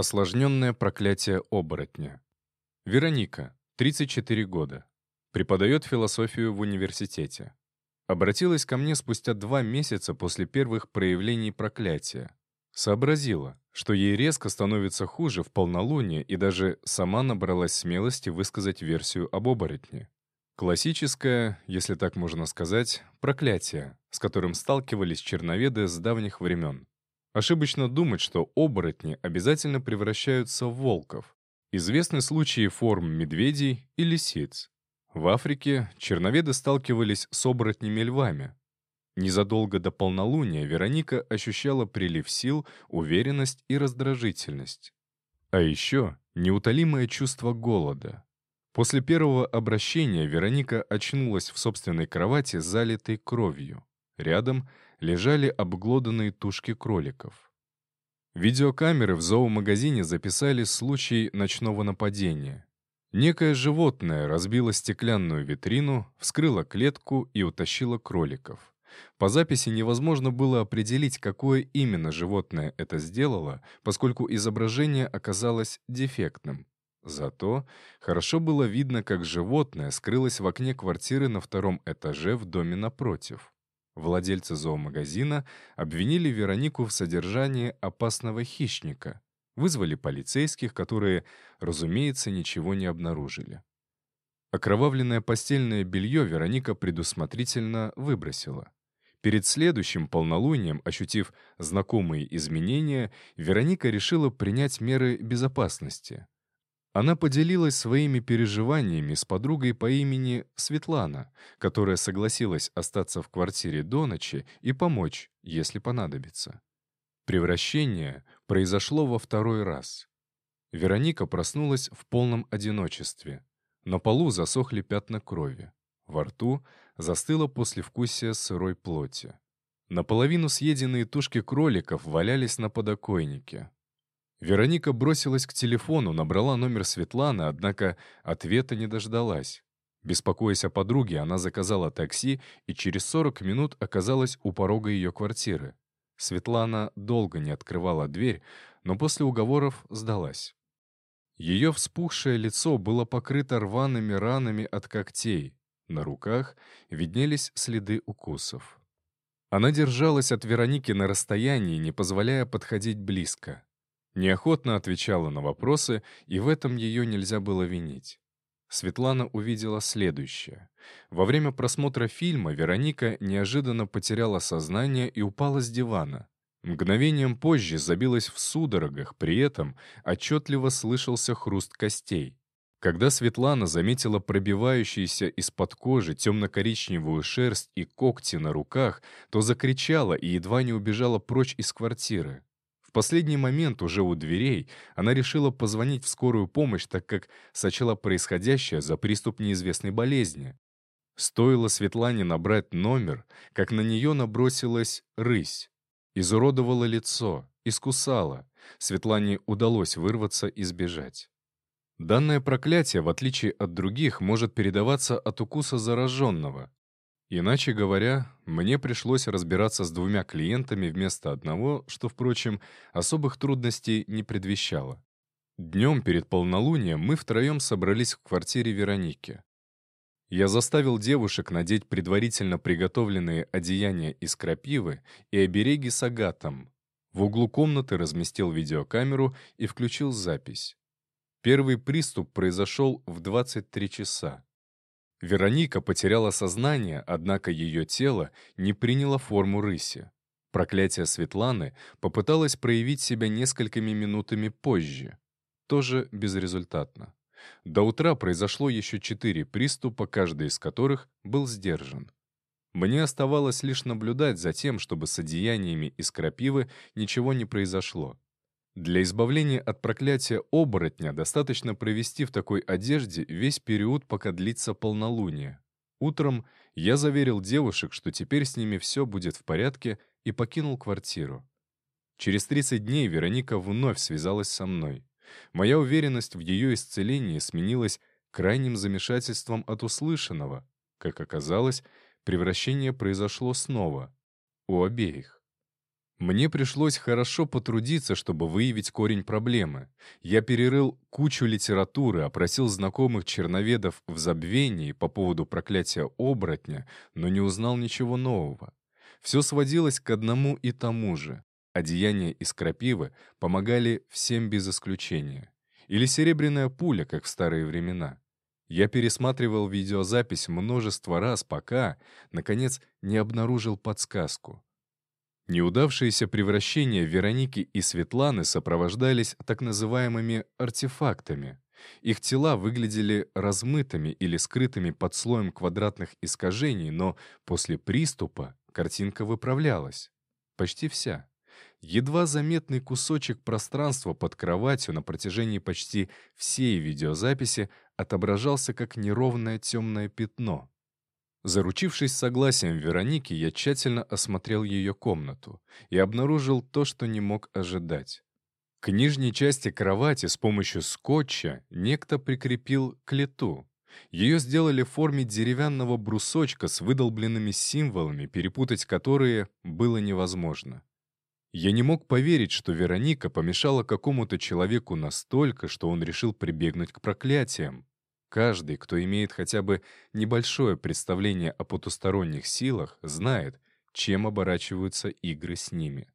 Осложненное проклятие оборотня. Вероника, 34 года. Преподает философию в университете. Обратилась ко мне спустя два месяца после первых проявлений проклятия. Сообразила, что ей резко становится хуже в полнолуние и даже сама набралась смелости высказать версию об оборотне. Классическое, если так можно сказать, проклятие, с которым сталкивались черноведы с давних времен. Ошибочно думать, что оборотни обязательно превращаются в волков. Известны случаи форм медведей и лисиц. В Африке черноведы сталкивались с оборотнями-львами. Незадолго до полнолуния Вероника ощущала прилив сил, уверенность и раздражительность. А еще неутолимое чувство голода. После первого обращения Вероника очнулась в собственной кровати, залитой кровью. Рядом лежали обглоданные тушки кроликов. Видеокамеры в зоомагазине записали случай ночного нападения. Некое животное разбило стеклянную витрину, вскрыло клетку и утащило кроликов. По записи невозможно было определить, какое именно животное это сделало, поскольку изображение оказалось дефектным. Зато хорошо было видно, как животное скрылось в окне квартиры на втором этаже в доме напротив. Владельцы зоомагазина обвинили Веронику в содержании опасного хищника. Вызвали полицейских, которые, разумеется, ничего не обнаружили. Окровавленное постельное белье Вероника предусмотрительно выбросила. Перед следующим полнолунием, ощутив знакомые изменения, Вероника решила принять меры безопасности — она поделилась своими переживаниями с подругой по имени Светлана, которая согласилась остаться в квартире до ночи и помочь, если понадобится. Превращение произошло во второй раз. Вероника проснулась в полном одиночестве. На полу засохли пятна крови. Во рту застыло послевкусие сырой плоти. Наполовину съеденные тушки кроликов валялись на подоконнике. Вероника бросилась к телефону, набрала номер Светланы, однако ответа не дождалась. Беспокоясь о подруге, она заказала такси и через 40 минут оказалась у порога ее квартиры. Светлана долго не открывала дверь, но после уговоров сдалась. Ее вспухшее лицо было покрыто рваными ранами от когтей. На руках виднелись следы укусов. Она держалась от Вероники на расстоянии, не позволяя подходить близко. Неохотно отвечала на вопросы, и в этом ее нельзя было винить. Светлана увидела следующее. Во время просмотра фильма Вероника неожиданно потеряла сознание и упала с дивана. Мгновением позже забилась в судорогах, при этом отчетливо слышался хруст костей. Когда Светлана заметила пробивающуюся из-под кожи темно-коричневую шерсть и когти на руках, то закричала и едва не убежала прочь из квартиры. В последний момент, уже у дверей, она решила позвонить в скорую помощь, так как сочла происходящее за приступ неизвестной болезни. Стоило Светлане набрать номер, как на нее набросилась рысь. Изуродовала лицо, искусала. Светлане удалось вырваться и сбежать. Данное проклятие, в отличие от других, может передаваться от укуса зараженного. Иначе говоря, мне пришлось разбираться с двумя клиентами вместо одного, что, впрочем, особых трудностей не предвещало. Днем перед полнолунием мы втроем собрались в квартире Вероники. Я заставил девушек надеть предварительно приготовленные одеяния из крапивы и обереги с агатом. В углу комнаты разместил видеокамеру и включил запись. Первый приступ произошел в 23 часа. Вероника потеряла сознание, однако ее тело не приняло форму рыси. Проклятие Светланы попыталось проявить себя несколькими минутами позже. Тоже безрезультатно. До утра произошло еще четыре приступа, каждый из которых был сдержан. Мне оставалось лишь наблюдать за тем, чтобы с одеяниями из крапивы ничего не произошло. Для избавления от проклятия оборотня достаточно провести в такой одежде весь период, пока длится полнолуние. Утром я заверил девушек, что теперь с ними все будет в порядке, и покинул квартиру. Через 30 дней Вероника вновь связалась со мной. Моя уверенность в ее исцелении сменилась крайним замешательством от услышанного. Как оказалось, превращение произошло снова. У обеих. Мне пришлось хорошо потрудиться, чтобы выявить корень проблемы. Я перерыл кучу литературы, опросил знакомых черноведов в забвении по поводу проклятия оборотня, но не узнал ничего нового. Все сводилось к одному и тому же. Одеяния из крапивы помогали всем без исключения. Или серебряная пуля, как в старые времена. Я пересматривал видеозапись множество раз, пока, наконец, не обнаружил подсказку. Неудавшиеся превращения Вероники и Светланы сопровождались так называемыми артефактами. Их тела выглядели размытыми или скрытыми под слоем квадратных искажений, но после приступа картинка выправлялась. Почти вся. Едва заметный кусочек пространства под кроватью на протяжении почти всей видеозаписи отображался как неровное темное пятно. Заручившись согласием Вероники, я тщательно осмотрел ее комнату и обнаружил то, что не мог ожидать. К нижней части кровати с помощью скотча некто прикрепил клету. Ее сделали в форме деревянного брусочка с выдолбленными символами, перепутать которые было невозможно. Я не мог поверить, что Вероника помешала какому-то человеку настолько, что он решил прибегнуть к проклятиям. Каждый, кто имеет хотя бы небольшое представление о потусторонних силах, знает, чем оборачиваются игры с ними.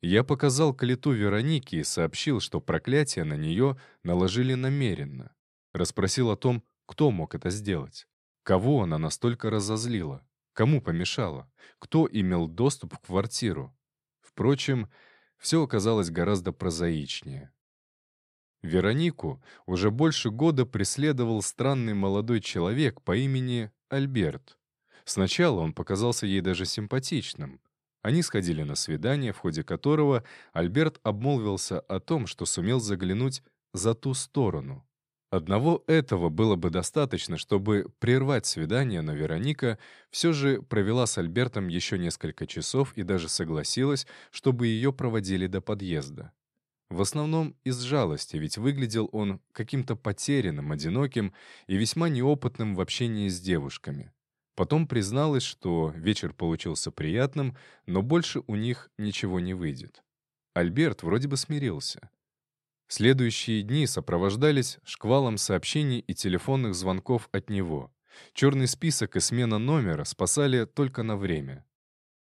Я показал клету Веронике и сообщил, что проклятие на нее наложили намеренно. Расспросил о том, кто мог это сделать. Кого она настолько разозлила? Кому помешала? Кто имел доступ в квартиру? Впрочем, все оказалось гораздо прозаичнее. Веронику уже больше года преследовал странный молодой человек по имени Альберт. Сначала он показался ей даже симпатичным. Они сходили на свидание, в ходе которого Альберт обмолвился о том, что сумел заглянуть за ту сторону. Одного этого было бы достаточно, чтобы прервать свидание, но Вероника все же провела с Альбертом еще несколько часов и даже согласилась, чтобы ее проводили до подъезда. В основном из жалости, ведь выглядел он каким-то потерянным, одиноким и весьма неопытным в общении с девушками. Потом призналась, что вечер получился приятным, но больше у них ничего не выйдет. Альберт вроде бы смирился. Следующие дни сопровождались шквалом сообщений и телефонных звонков от него. Черный список и смена номера спасали только на время.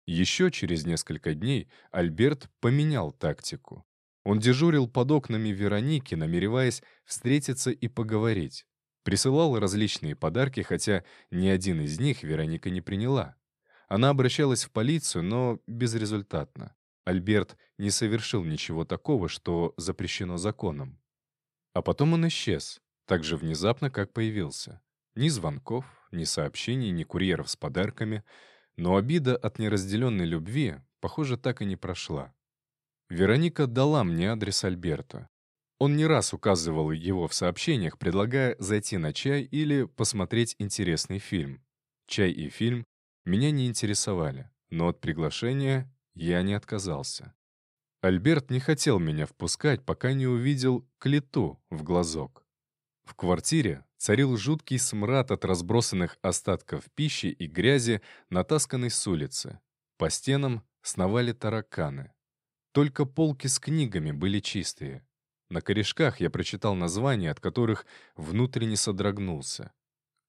Еще через несколько дней Альберт поменял тактику. Он дежурил под окнами Вероники, намереваясь встретиться и поговорить. Присылал различные подарки, хотя ни один из них Вероника не приняла. Она обращалась в полицию, но безрезультатно. Альберт не совершил ничего такого, что запрещено законом. А потом он исчез, так же внезапно, как появился. Ни звонков, ни сообщений, ни курьеров с подарками. Но обида от неразделенной любви, похоже, так и не прошла. Вероника дала мне адрес Альберта. Он не раз указывал его в сообщениях, предлагая зайти на чай или посмотреть интересный фильм. Чай и фильм меня не интересовали, но от приглашения я не отказался. Альберт не хотел меня впускать, пока не увидел клету в глазок. В квартире царил жуткий смрад от разбросанных остатков пищи и грязи, натасканной с улицы. По стенам сновали тараканы. Только полки с книгами были чистые. На корешках я прочитал названия, от которых внутренне содрогнулся.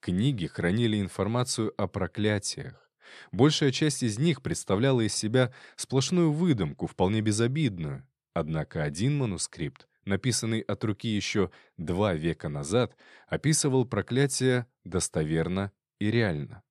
Книги хранили информацию о проклятиях. Большая часть из них представляла из себя сплошную выдумку, вполне безобидную. Однако один манускрипт, написанный от руки еще два века назад, описывал проклятие достоверно и реально.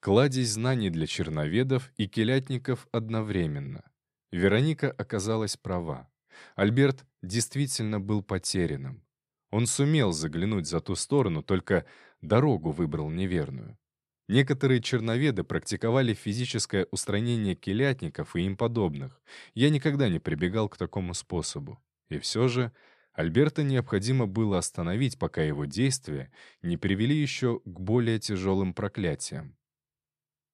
Кладезь знаний для черноведов и келятников одновременно — Вероника оказалась права. Альберт действительно был потерянным. Он сумел заглянуть за ту сторону, только дорогу выбрал неверную. Некоторые черноведы практиковали физическое устранение келятников и им подобных. Я никогда не прибегал к такому способу. И все же Альберта необходимо было остановить, пока его действия не привели еще к более тяжелым проклятиям.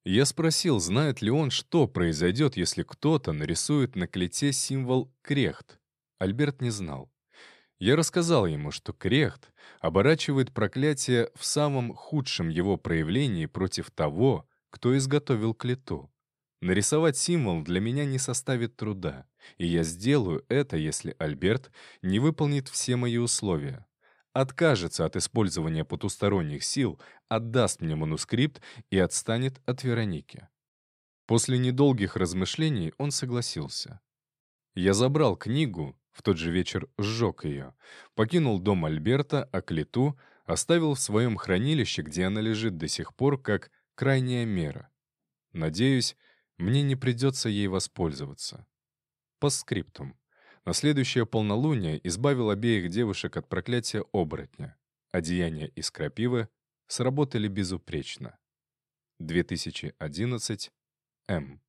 Я спросил, знает ли он, что произойдет, если кто-то нарисует на клете символ «крехт». Альберт не знал. Я рассказал ему, что крехт оборачивает проклятие в самом худшем его проявлении против того, кто изготовил клету. Нарисовать символ для меня не составит труда, и я сделаю это, если Альберт не выполнит все мои условия. Откажется от использования потусторонних сил, отдаст мне манускрипт и отстанет от Вероники. После недолгих размышлений он согласился. Я забрал книгу, в тот же вечер сжег ее, покинул дом Альберта, а клету оставил в своем хранилище, где она лежит до сих пор, как крайняя мера. Надеюсь, мне не придется ей воспользоваться. По скриптум. На следующее полнолуние избавил обеих девушек от проклятия оборотня. Одеяния из крапивы сработали безупречно. 2011 М.